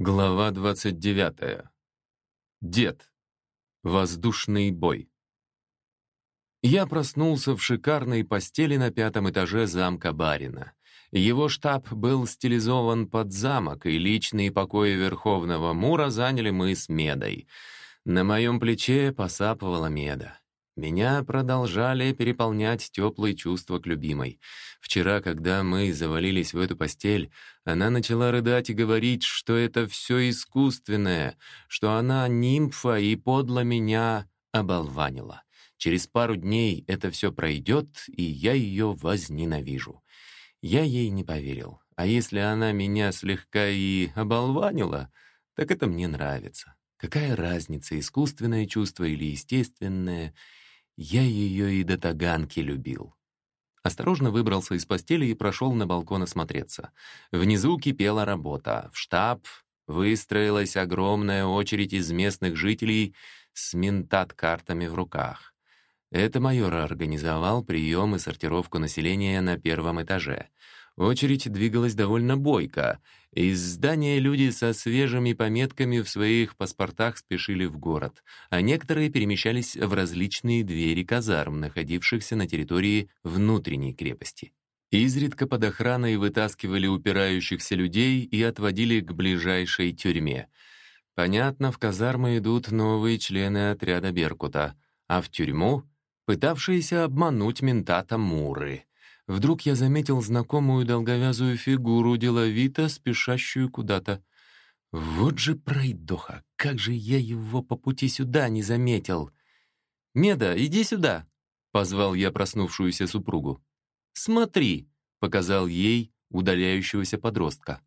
Глава 29. Дед. Воздушный бой. Я проснулся в шикарной постели на пятом этаже замка Барина. Его штаб был стилизован под замок, и личные покои Верховного Мура заняли мы с Медой. На моем плече посапывала Меда. Меня продолжали переполнять теплые чувства к любимой. Вчера, когда мы завалились в эту постель, она начала рыдать и говорить, что это все искусственное, что она нимфа и подло меня оболванила. Через пару дней это все пройдет, и я ее возненавижу. Я ей не поверил. А если она меня слегка и оболванила, так это мне нравится. Какая разница, искусственное чувство или естественное — я ее и до таганки любил. Осторожно выбрался из постели и прошел на балкон осмотреться. Внизу кипела работа. В штаб выстроилась огромная очередь из местных жителей с ментат-картами в руках. Это майор организовал прием и сортировку населения на первом этаже. Очередь двигалась довольно бойко. Из здания люди со свежими пометками в своих паспортах спешили в город, а некоторые перемещались в различные двери казарм, находившихся на территории внутренней крепости. Изредка под охраной вытаскивали упирающихся людей и отводили к ближайшей тюрьме. Понятно, в казармы идут новые члены отряда «Беркута», а в тюрьму — пытавшиеся обмануть ментата Муры — Вдруг я заметил знакомую долговязую фигуру, деловито спешащую куда-то. Вот же пройдоха, как же я его по пути сюда не заметил. «Меда, иди сюда!» — позвал я проснувшуюся супругу. «Смотри!» — показал ей удаляющегося подростка.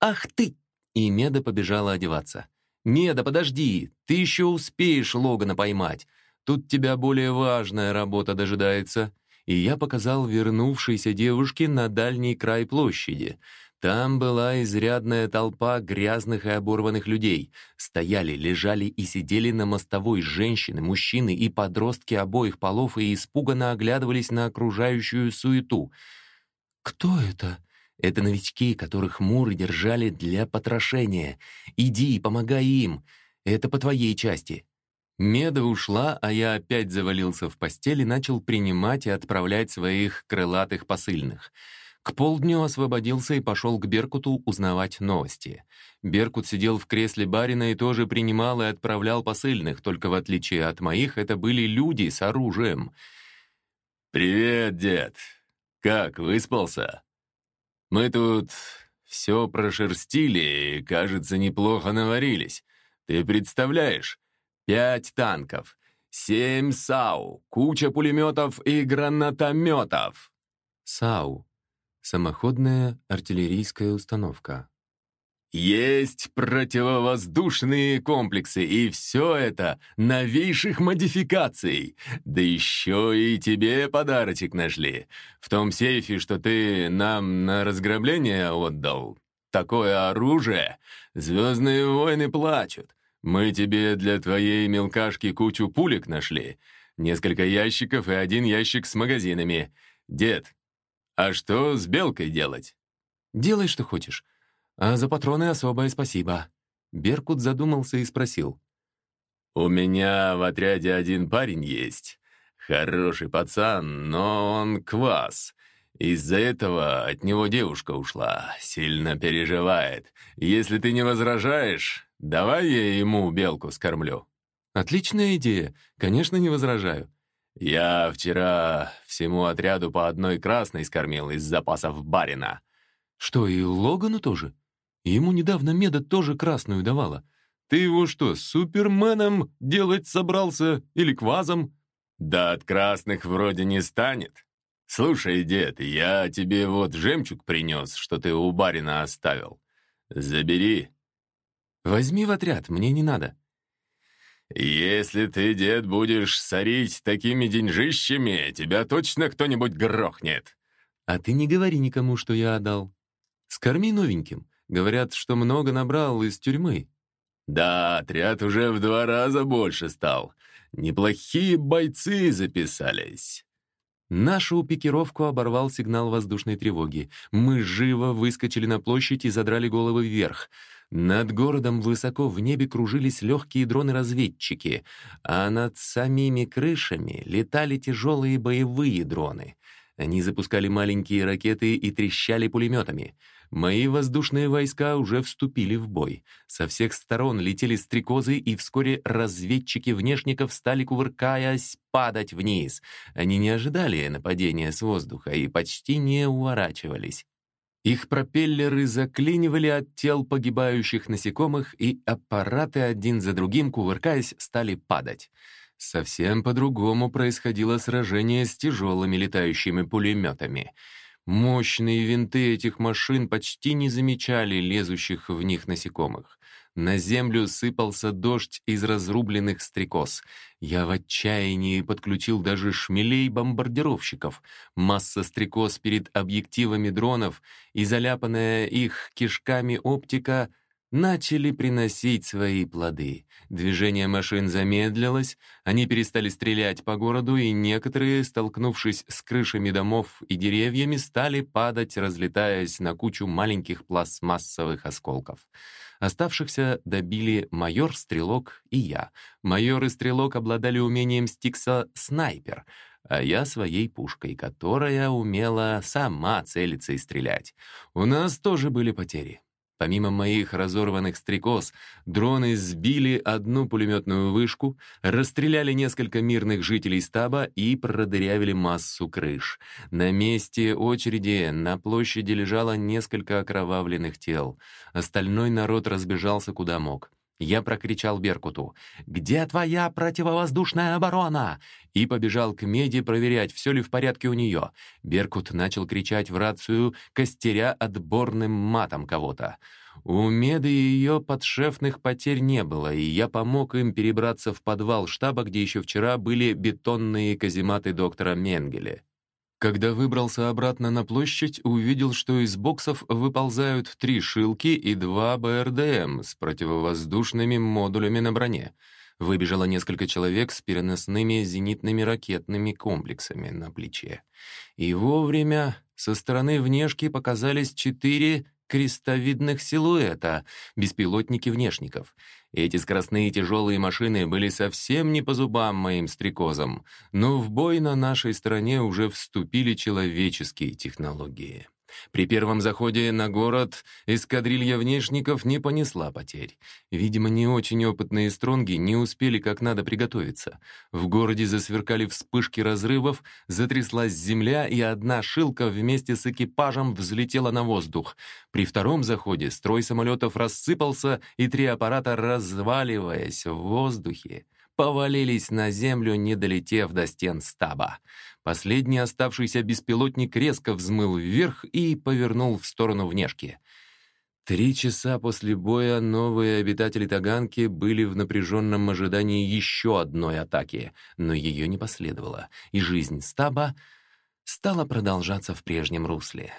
«Ах ты!» — и Меда побежала одеваться. «Меда, подожди! Ты еще успеешь Логана поймать! Тут тебя более важная работа дожидается!» И я показал вернувшейся девушке на дальний край площади. Там была изрядная толпа грязных и оборванных людей. Стояли, лежали и сидели на мостовой женщины, мужчины и подростки обоих полов и испуганно оглядывались на окружающую суету. «Кто это?» «Это новички, которых Муры держали для потрошения. Иди, помогай им. Это по твоей части». Меда ушла, а я опять завалился в постель и начал принимать и отправлять своих крылатых посыльных. К полдню освободился и пошел к Беркуту узнавать новости. Беркут сидел в кресле барина и тоже принимал и отправлял посыльных, только в отличие от моих, это были люди с оружием. «Привет, дед! Как, выспался? Мы тут все прошерстили и, кажется, неплохо наварились. Ты представляешь, Пять танков, семь САУ, куча пулеметов и гранатометов. САУ — самоходная артиллерийская установка. Есть противовоздушные комплексы, и все это новейших модификаций. Да еще и тебе подарочек нашли. В том сейфе, что ты нам на разграбление отдал. Такое оружие. Звездные войны плачут. Мы тебе для твоей мелкашки кучу пулек нашли, несколько ящиков и один ящик с магазинами. Дед, а что с белкой делать? Делай, что хочешь. А за патроны особое спасибо. Беркут задумался и спросил. У меня в отряде один парень есть. Хороший пацан, но он квас. Из-за этого от него девушка ушла. Сильно переживает. Если ты не возражаешь, Давай я ему белку скормлю». «Отличная идея. Конечно, не возражаю». «Я вчера всему отряду по одной красной скормил из запасов барина». «Что, и Логану тоже? Ему недавно Меда тоже красную давала. Ты его что, суперменом делать собрался или квазом?» «Да от красных вроде не станет. Слушай, дед, я тебе вот жемчуг принес, что ты у барина оставил. Забери, Возьми в отряд, мне не надо». «Если ты, дед, будешь сорить такими деньжищами, тебя точно кто-нибудь грохнет». «А ты не говори никому, что я отдал. Скорми новеньким. Говорят, что много набрал из тюрьмы». «Да, отряд уже в два раза больше стал. Неплохие бойцы записались». Нашу пикировку оборвал сигнал воздушной тревоги. Мы живо выскочили на площадь и задрали головы вверх. Над городом высоко в небе кружились легкие дроны-разведчики, а над самими крышами летали тяжелые боевые дроны. Они запускали маленькие ракеты и трещали пулеметами. Мои воздушные войска уже вступили в бой. Со всех сторон летели стрекозы, и вскоре разведчики внешников стали, кувыркаясь, падать вниз. Они не ожидали нападения с воздуха и почти не уворачивались. Их пропеллеры заклинивали от тел погибающих насекомых, и аппараты один за другим, кувыркаясь, стали падать. Совсем по-другому происходило сражение с тяжелыми летающими пулеметами. Мощные винты этих машин почти не замечали лезущих в них насекомых. На землю сыпался дождь из разрубленных стрекоз. Я в отчаянии подключил даже шмелей-бомбардировщиков. Масса стрекоз перед объективами дронов и заляпанная их кишками оптика начали приносить свои плоды. Движение машин замедлилось, они перестали стрелять по городу, и некоторые, столкнувшись с крышами домов и деревьями, стали падать, разлетаясь на кучу маленьких пластмассовых осколков. Оставшихся добили майор, стрелок и я. Майор и стрелок обладали умением Стикса «снайпер», а я своей пушкой, которая умела сама целиться и стрелять. У нас тоже были потери. Помимо моих разорванных стрекоз, дроны сбили одну пулеметную вышку, расстреляли несколько мирных жителей стаба и продырявили массу крыш. На месте очереди на площади лежало несколько окровавленных тел. Остальной народ разбежался куда мог. Я прокричал Беркуту «Где твоя противовоздушная оборона?» и побежал к Меди проверять, все ли в порядке у нее. Беркут начал кричать в рацию, костеря отборным матом кого-то. У Меды и ее подшефных потерь не было, и я помог им перебраться в подвал штаба, где еще вчера были бетонные казематы доктора Менгеле. Когда выбрался обратно на площадь, увидел, что из боксов выползают три «Шилки» и два БРДМ с противовоздушными модулями на броне. Выбежало несколько человек с переносными зенитными ракетными комплексами на плече. И вовремя со стороны внешки показались четыре крестовидных силуэта, беспилотники внешников. Эти скоростные тяжелые машины были совсем не по зубам моим стрекозам, но в бой на нашей стороне уже вступили человеческие технологии. При первом заходе на город эскадрилья внешников не понесла потерь. Видимо, не очень опытные стронги не успели как надо приготовиться. В городе засверкали вспышки разрывов, затряслась земля, и одна шилка вместе с экипажем взлетела на воздух. При втором заходе строй самолетов рассыпался, и три аппарата, разваливаясь в воздухе, повалились на землю, не долетев до стен стаба. Последний оставшийся беспилотник резко взмыл вверх и повернул в сторону внешки. Три часа после боя новые обитатели Таганки были в напряженном ожидании еще одной атаки, но ее не последовало, и жизнь стаба стала продолжаться в прежнем русле.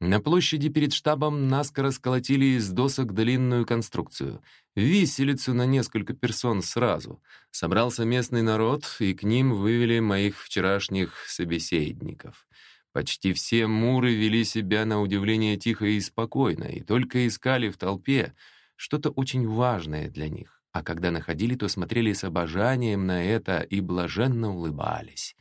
На площади перед штабом наскоро сколотили из досок длинную конструкцию. Виселицу на несколько персон сразу. Собрался местный народ, и к ним вывели моих вчерашних собеседников. Почти все муры вели себя на удивление тихо и спокойно, и только искали в толпе что-то очень важное для них. А когда находили, то смотрели с обожанием на это и блаженно улыбались.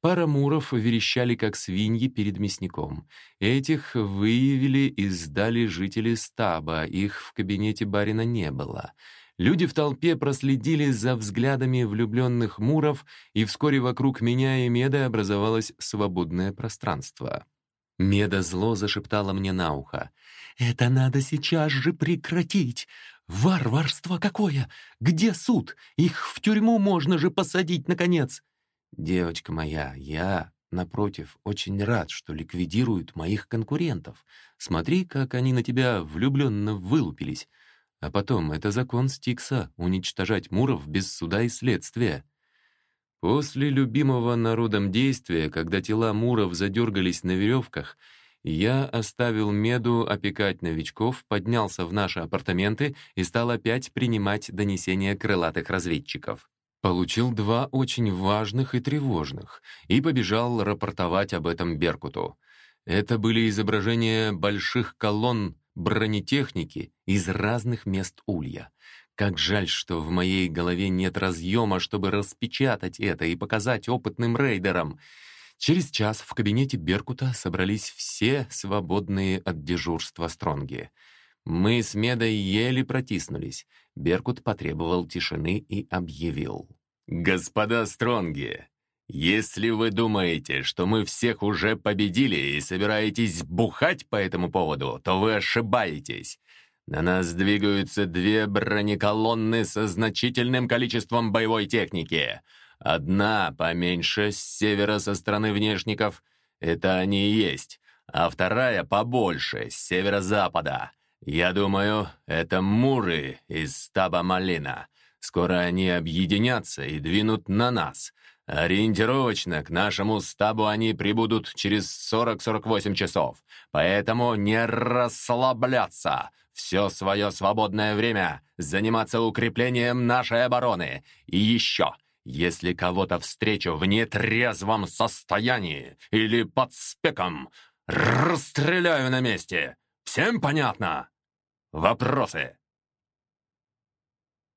Пара муров верещали, как свиньи перед мясником. Этих выявили и сдали жители стаба, их в кабинете барина не было. Люди в толпе проследили за взглядами влюбленных муров, и вскоре вокруг меня и Меда образовалось свободное пространство. Меда зло зашептала мне на ухо. «Это надо сейчас же прекратить! Варварство какое! Где суд? Их в тюрьму можно же посадить, наконец!» «Девочка моя, я, напротив, очень рад, что ликвидируют моих конкурентов. Смотри, как они на тебя влюбленно вылупились. А потом, это закон Стикса — уничтожать муров без суда и следствия». После любимого народом действия, когда тела муров задергались на веревках, я оставил Меду опекать новичков, поднялся в наши апартаменты и стал опять принимать донесения крылатых разведчиков. Получил два очень важных и тревожных и побежал рапортовать об этом Беркуту. Это были изображения больших колонн бронетехники из разных мест улья. Как жаль, что в моей голове нет разъема, чтобы распечатать это и показать опытным рейдерам. Через час в кабинете Беркута собрались все свободные от дежурства стронги. Мы с Медой еле протиснулись. Беркут потребовал тишины и объявил. «Господа Стронги, если вы думаете, что мы всех уже победили и собираетесь бухать по этому поводу, то вы ошибаетесь. На нас двигаются две бронеколонны со значительным количеством боевой техники. Одна поменьше, с севера со стороны внешников, это они и есть, а вторая побольше, с северо-запада. Я думаю, это муры из стаба Малина. Скоро они объединятся и двинут на нас. Ориентировочно к нашему стабу они прибудут через 40-48 часов. Поэтому не расслабляться. Все свое свободное время заниматься укреплением нашей обороны. И еще, если кого-то встречу в нетрезвом состоянии или под спеком, расстреляю на месте. Всем понятно? Вопросы?